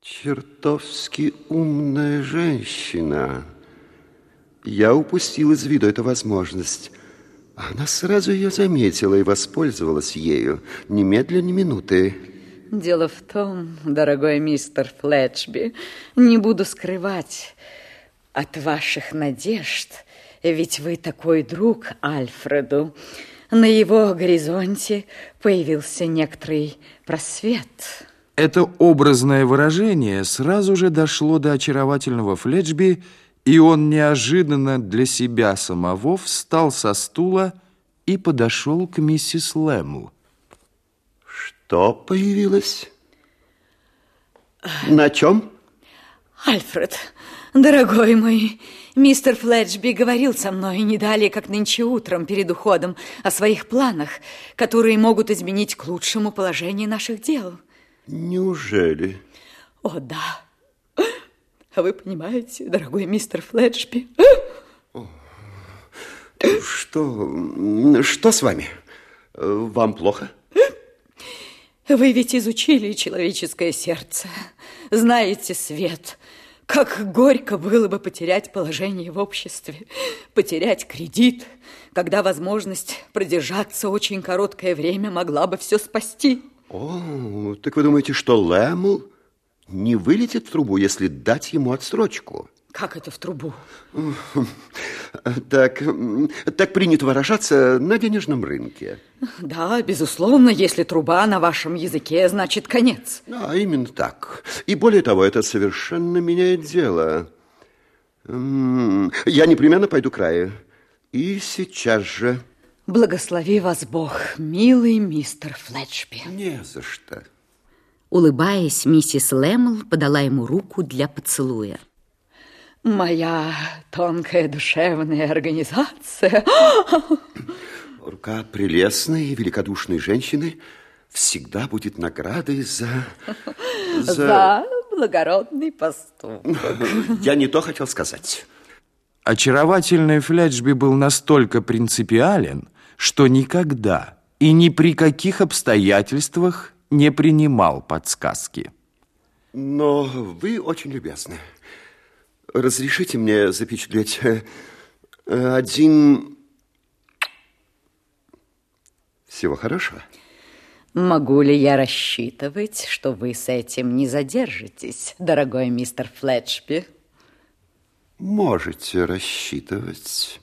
Чертовски умная женщина. Я упустил из виду эту возможность. Она сразу ее заметила и воспользовалась ею. Немедленно, ни минуты. Дело в том, дорогой мистер Флетчби, не буду скрывать от ваших надежд, ведь вы такой друг Альфреду. На его горизонте появился некоторый просвет. Это образное выражение сразу же дошло до очаровательного Флетчби, и он неожиданно для себя самого встал со стула и подошел к миссис Лэмл. Что появилось? На чем? Альфред, дорогой мой, мистер Флетчби говорил со мной не далее, как нынче утром перед уходом, о своих планах, которые могут изменить к лучшему положение наших дел. Неужели? О, да. А вы понимаете, дорогой мистер Флетчби? Что, что с вами? Вам плохо? Вы ведь изучили человеческое сердце, знаете свет. Как горько было бы потерять положение в обществе, потерять кредит, когда возможность продержаться очень короткое время могла бы все спасти. О, так вы думаете, что Лэмл не вылетит в трубу, если дать ему отсрочку? Как это в трубу? Так, так принято выражаться на денежном рынке. Да, безусловно, если труба на вашем языке, значит конец. Да, именно так. И более того, это совершенно меняет дело. Я непременно пойду к краю. И сейчас же... Благослови вас Бог, милый мистер Флетчби. Не за что. Улыбаясь, миссис Лэмл подала ему руку для поцелуя. Моя тонкая душевная организация. Рука прелестной и великодушной женщины всегда будет наградой за... За, за благородный поступок. Я не то хотел сказать. Очаровательный Флетчби был настолько принципиален, что никогда и ни при каких обстоятельствах не принимал подсказки. Но вы очень любезны. Разрешите мне запечатлеть э, один... Всего хорошего. Могу ли я рассчитывать, что вы с этим не задержитесь, дорогой мистер Флетчби? Можете рассчитывать.